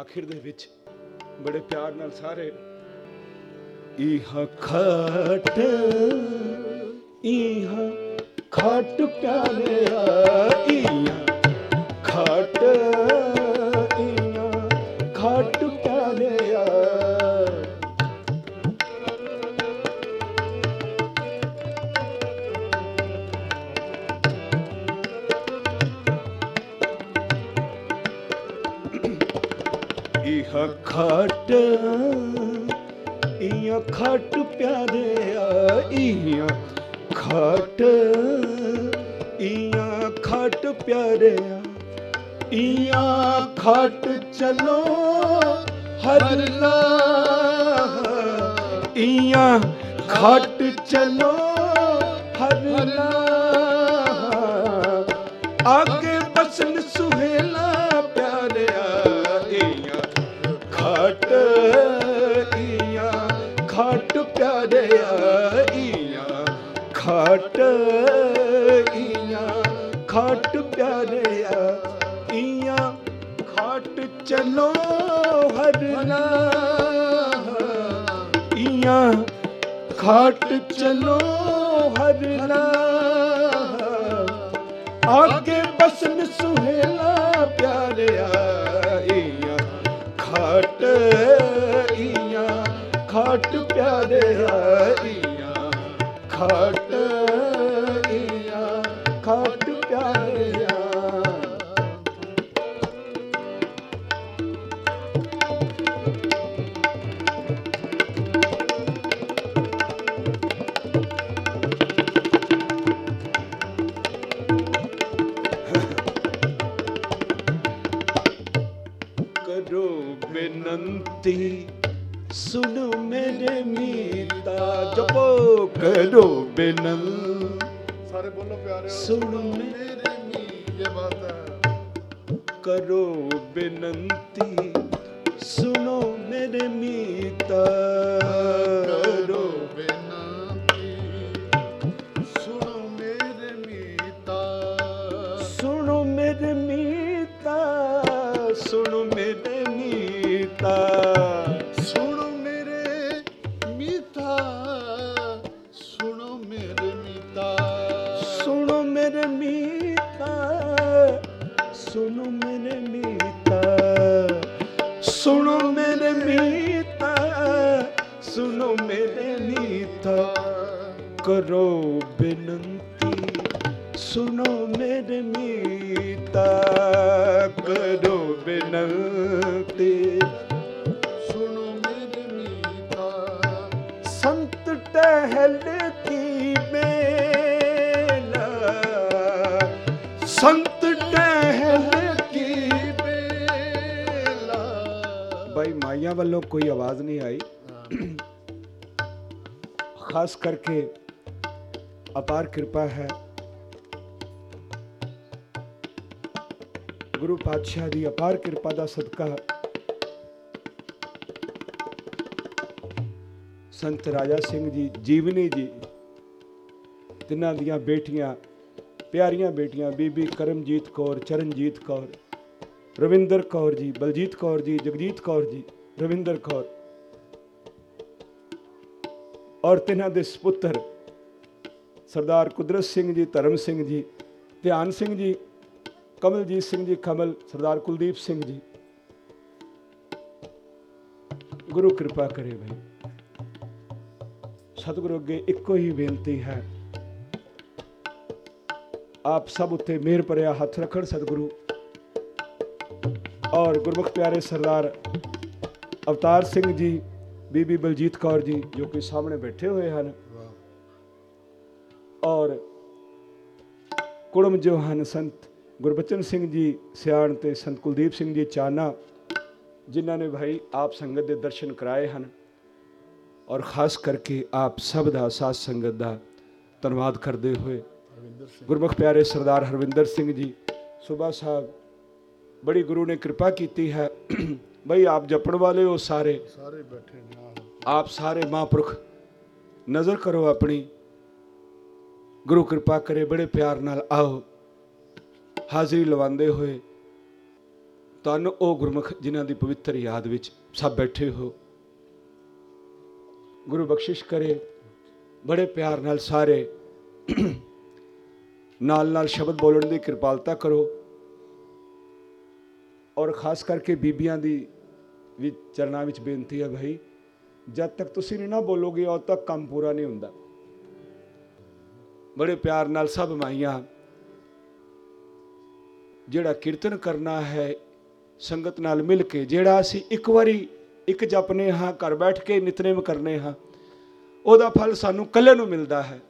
ਆਖਿਰ ਦੇ ਵਿੱਚ ਬੜੇ ਪਿਆਰ ਨਾਲ ਸਾਰੇ ਇਹ ਖਟ ਇਹ ਖਟ ਪਿਆਰਿਆ ਇਹ ਖਟ। ਪਿਆਰੇ ਆਈਆਂ ਖਟ, ਈਆਂ ਖਟ ਪਿਆਰੇ ਈਆਂ ਖਟ ਚਲੋ ਹਰ ਲਾ ਈਆਂ ਚਲੋ ਹਰ ਲਾ ਆਗੇ ਖਟ ਚਲੋ ਹਰਨਾ ਇਆਂ ਖਟ ਚਲੋ ਹਰਨਾ ਆਗੇ ਬਸਨ ਸੁਹੇਲਾ ਪਿਆਰਿਆ ਇਆਂ ਖਟ ਬੇਨੰਤੀ ਸੁਣੋ ਮੇਰੇ ਮੀਤਾ ਜਪੋ ਕਰੋ ਬੇਨੰਤੀ ਸਾਰੇ ਬੋਲੋ ਪਿਆਰਿਓ ਸੁਣੋ ਮੇਰੇ ਮੀ ਇਹ ਬਾਤ ਕਰੋ ਬੇਨੰਤੀ ਸੁਣੋ ਮੇਰੇ ਮੀਤਾ ਕਰੋ ਬੇਨਤੀ ਸੁਣੋ ਮੇਰੇ ਮੀਤਾ ਸੁਣੋ ਮੇਰੇ ਮੀਤਾ ਸੁਣੋ ਮੇਰੇ ਮੀਤਾ ਕਰੋ ਬੇਨੰਤੀ ਸੁਣੋ ਮੇਰੇ ਮੀਤਾ ਕਰੋ ਬੇਨੰਤੀ। ਸੁਣੋ ਮੇਰੇ ਮੀਤਾ ਸੰਤ ਟਹਿਲ ਕੀ ਮੇਲਾ। ਸੰਤ ਟਹਿਲ ਕੀ ਬੇਲਾ ਭਾਈ ਮਾਈਆਂ ਵੱਲੋਂ ਕੋਈ ਆਵਾਜ਼ ਨਹੀਂ ਆਈ। ਖਾਸ ਕਰਕੇ ਅਪਾਰ ਕਿਰਪਾ ਹੈ ਗੁਰੂ ਪਾਤਸ਼ਾਹ ਦੀ ਅਪਾਰ ਕਿਰਪਾ ਦਾ ਸਦਕਾ ਸੰਤ ਰਾਜਾ ਸਿੰਘ ਜੀ ਜੀਵਨੀ ਜੀ ਤਿੰਨਾਂ ਦੀਆਂ ਬੇਟੀਆਂ ਪਿਆਰੀਆਂ ਬੇਟੀਆਂ ਬੀਬੀ ਕਰਮਜੀਤ ਕੌਰ ਚਰਨਜੀਤ ਕੌਰ ਰਵਿੰਦਰ ਕੌਰ ਜੀ ਬਲਜੀਤ ਕੌਰ ਜੀ ਜਗਜੀਤ ਕੌਰ ਜੀ ਰਵਿੰਦਰ ਕੌਰ ਔਰ ਤਿੰਨਾਂ ਦੇ ਸੁਪੁੱਤਰ ਸਰਦਾਰ ਕੁਦਰਤ ਸਿੰਘ ਜੀ ਧਰਮ ਸਿੰਘ ਜੀ ਧਿਆਨ ਸਿੰਘ ਜੀ ਕਮਲਜੀਤ ਸਿੰਘ ਜੀ ਕਮਲ ਸਰਦਾਰ ਕੁਲਦੀਪ ਸਿੰਘ ਜੀ ਗੁਰੂ ਕਿਰਪਾ ਕਰੇ ਭਾਈ ਸਤਿਗੁਰੂ ਅੱਗੇ ਇੱਕੋ ਹੀ ਬੇਨਤੀ ਹੈ ਆਪ ਸਭ ਉੱਤੇ ਮਿਹਰ ਭਰਿਆ ਹੱਥ ਰੱਖਣ ਸਤਿਗੁਰੂ ਔਰ ਗੁਰਮੁਖ ਪਿਆਰੇ ਸਰਦਾਰ ਅਵਤਾਰ ਸਿੰਘ ਜੀ ਬੀਬੀ ਬਲਜੀਤ ਕੌਰ ਜੀ ਜੋ ਕਿ ਸਾਹਮਣੇ ਬੈਠੇ ਹੋਏ ਹਨ ਔਰ ਕੁੜਮ ਜੋ ਹਨ ਸੰਤ ਗੁਰਬਚਨ ਸਿੰਘ ਜੀ ਸਿਆਣ ਤੇ ਸੰਤ ਕੁਲਦੀਪ ਸਿੰਘ ਜੀ ਚਾਨਾ ਜਿਨ੍ਹਾਂ ਨੇ ਭਾਈ ਆਪ ਸੰਗਤ ਦੇ ਦਰਸ਼ਨ ਕਰਾਏ ਹਨ ਔਰ ਖਾਸ ਕਰਕੇ ਆਪ ਸਭ ਦਾ ਸਾਧ ਸੰਗਤ ਦਾ ਧੰਨਵਾਦ ਕਰਦੇ ਹੋਏ ਰਵਿੰਦਰ ਸਿੰਘ ਗੁਰਮੁਖ ਪਿਆਰੇ ਸਰਦਾਰ ਹਰਵਿੰਦਰ ਸਿੰਘ ਜੀ ਸੁਬਾ ਸਾਹਿਬ ਬੜੀ ਗੁਰੂ ਨੇ ਕਿਰਪਾ ਕੀਤੀ ਹੈ ਬਈ ਆਪ ਜਪਣ ਵਾਲੇ ਹੋ ਸਾਰੇ ਸਾਰੇ ਬੈਠੇ ਨਾਲ ਆਪ ਸਾਰੇ ਮਹਾਂਪੁਰਖ ਨਜ਼ਰ ਕਰੋ ਆਪਣੀ ਗੁਰੂ ਕਿਰਪਾ ਕਰੇ ਬੜੇ ਪਿਆਰ ਨਾਲ ਆਓ। ਹਾਜ਼ਰੀ ਲਵਾਉਂਦੇ ਹੋਏ ਤੁਹਾਨੂੰ ਉਹ ਗੁਰਮੁਖ ਜਿਨ੍ਹਾਂ ਦੀ ਪਵਿੱਤਰ ਯਾਦ ਵਿੱਚ ਸਭ ਬੈਠੇ ਹੋ। ਗੁਰੂ ਬਖਸ਼ਿਸ਼ ਕਰੇ ਬੜੇ ਪਿਆਰ ਨਾਲ ਸਾਰੇ। ਨਾਲ ਨਾਲ ਸ਼ਬਦ ਬੋਲਣ ਦੀ ਕਿਰਪਾਲਤਾ ਕਰੋ। ਔਰ ਖਾਸ ਕਰਕੇ ਬੀਬੀਆਂ ਦੀ ਵੀ ਚਰਨਾਂ ਵਿੱਚ ਬੇਨਤੀ ਹੈ ਭਾਈ, ਜਦ ਤੱਕ ਤੁਸੀਂ ਨਹੀਂ ਨਾ ਬੋਲੋਗੇ, ਉਦ ਤੱਕ ਕੰਮ ਪੂਰਾ ਨਹੀਂ ਹੁੰਦਾ। ਬੜੇ ਪਿਆਰ ਨਾਲ ਸਭ ਮਾਈਆਂ। ਜਿਹੜਾ ਕੀਰਤਨ ਕਰਨਾ ਹੈ, ਸੰਗਤ ਨਾਲ ਮਿਲ ਕੇ, ਜਿਹੜਾ ਅਸੀਂ ਇੱਕ ਵਾਰੀ ਇੱਕ ਜਪਨੇ ਹਾਂ, ਘਰ ਬੈਠ ਕੇ ਨਿਤਨੇਮ ਕਰਨੇ ਹਾਂ, ਉਹਦਾ ਫਲ ਸਾਨੂੰ ਕੱਲੇ ਨੂੰ ਮਿਲਦਾ ਹੈ।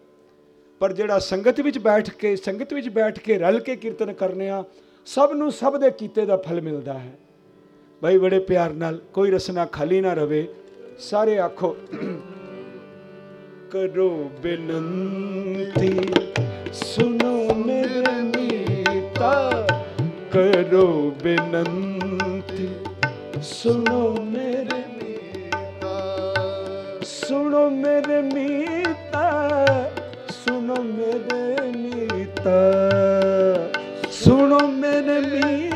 ਪਰ ਜਿਹੜਾ ਸੰਗਤ ਵਿੱਚ ਬੈਠ ਕੇ, ਸੰਗਤ ਵਿੱਚ ਬੈਠ ਕੇ ਰਲ ਕੇ ਕੀਰਤਨ ਕਰਨੇ ਆ ਸਭ ਨੂੰ ਸਭ ਦੇ ਕੀਤੇ ਦਾ ਫਲ ਮਿਲਦਾ ਹੈ। ਭਾਈ ਬੜੇ ਪਿਆਰ ਨਾਲ, ਕੋਈ ਰਸਨਾ ਖਾਲੀ ਨਾ ਰਵੇ। ਸਾਰੇ ਆਖੋ, ਕਰੋ ਬੇਨੰਤੀ। ਕਰੋ ਬੇਨੰਤੀ ਸੁਣੋ ਮੇਰੇ ਸੁਣੋ ਮੇਰੇ ਮੀਤਾ ਸੁਣੋ ਮੇਰੇ ਮੀਤਾ ਸੁਣੋ ਮੇਰੇ ਮੀਤਾ।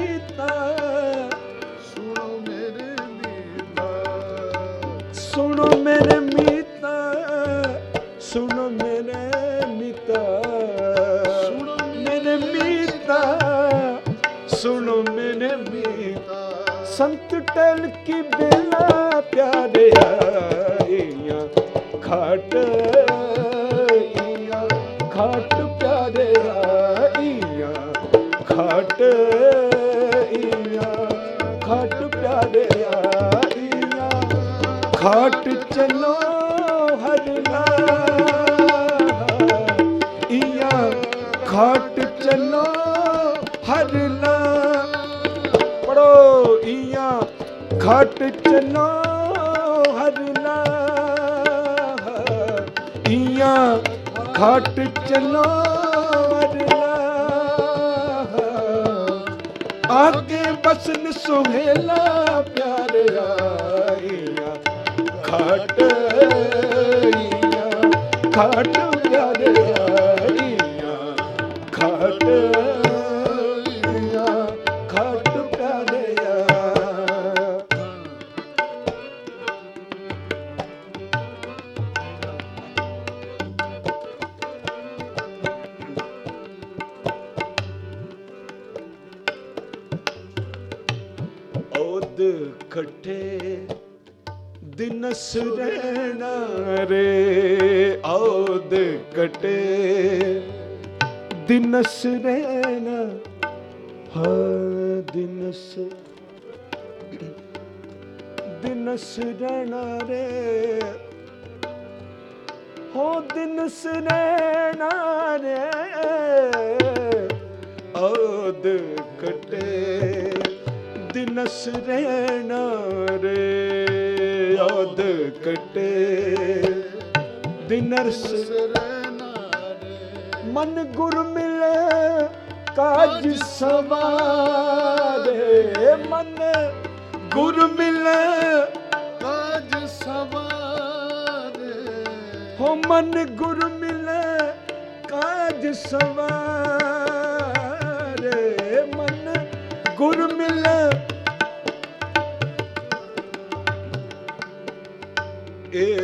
ਸੰਤ ਟਲ ਕੀ ਬੇਲਾ ਪਿਆਰੇ ਆਈਆਂ, ਖਾਟ ਆਈਆਂ, ਖਾਟ ਪਿਆਰੇ ਆਈਆਂ, ਖਾਟ ਆਈਆਂ, ਖਾਟ ਪਿਆਰੇ ਆਈਆਂ। ਖਾਟ ਚਲੋ ਹਰਨਾ ਇਆਂ ਖਾਟ ਚਲੋ ਖਾਟ ਚਲੋ ਹਰਨਾ ਇਆਂ ਖਾਟ ਚਲੋ ਹਰਨਾ ਆਗੇ ਬਸਨ ਸੁਹੇਲਾ ਪਿਆਰਿਆ ਇਆਂ ਖਾਟ ਇਆਂ ਖਾਟ ਔਦ ਖੱਟੇ ਦਿਨਸ ਰਹਿਣਾ ਰੇ, ਔਦ ਕਟੇ, ਦਿਨਸ ਰਹਿਣਾ, ਹਾ ਦਿਨਸ ਦਿਨਸ ਰਹਿਣਾ ਰੇ, ਹੋ ਦਿਨਸ ਰਹਿਣਾ ਰੇ, ਔਦ ਕਟੇ। ਦਿਨਸ ਰਹਿਣਾ ਰੇ ਔਦ ਕਟੇ। ਦਿਨਸ ਸਰਨਾ ਰੇ ਮਨ ਗੁਰ ਮਿਲੇ, ਕਾਜ ਸਵਾਰੇ। ਮਨ ਗੁਰ ਮਿਲੇ, ਕਾਜ ਸਵਾਰੇ। ਹੋ ਮਨ ਗੁਰ ਮਿਲੇ, ਕਾਜ ਸਵਾਰੇ।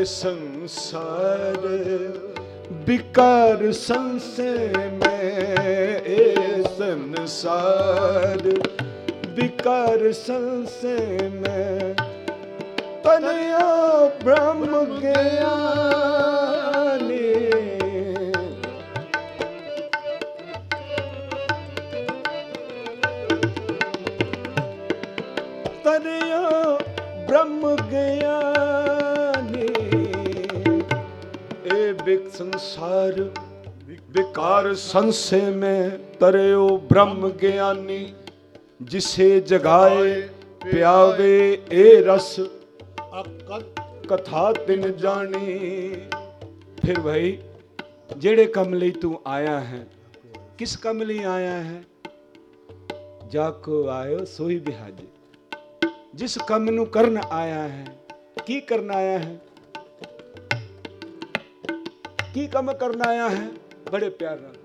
ਸੰਸਾਰ ਵਿਕਾਰ ਸੰਸੇ ਮੈਂ ਇਹ ਸੰਸਾਰ ਵਿਕਾਰ ਸੰਸੇ ਮੈਂ ਤਨਿਆ ਬ੍ਰਹਮ ਗਿਆਨੀ। ਤਨਿਆ ਬ੍ਰਹਮ ਗਿਆਨੀ। विक संसार, विकार संशय में तरे ओ ब्रह्म ज्ञानी, जिसे जगाए प्यावे ए रस, कथा तिन जानी। फिर भाई जेड़े कमली तू आया है, किस कमली आया है? जाको आयो सोई बिहाजे जिस कम नु करन आया है, की करना आया है? ਕੀ ਕੰਮ ਕਰਨ ਆਇਆ ਹੈ? ਬੜੇ ਪਿਆਰ ਨਾਲ।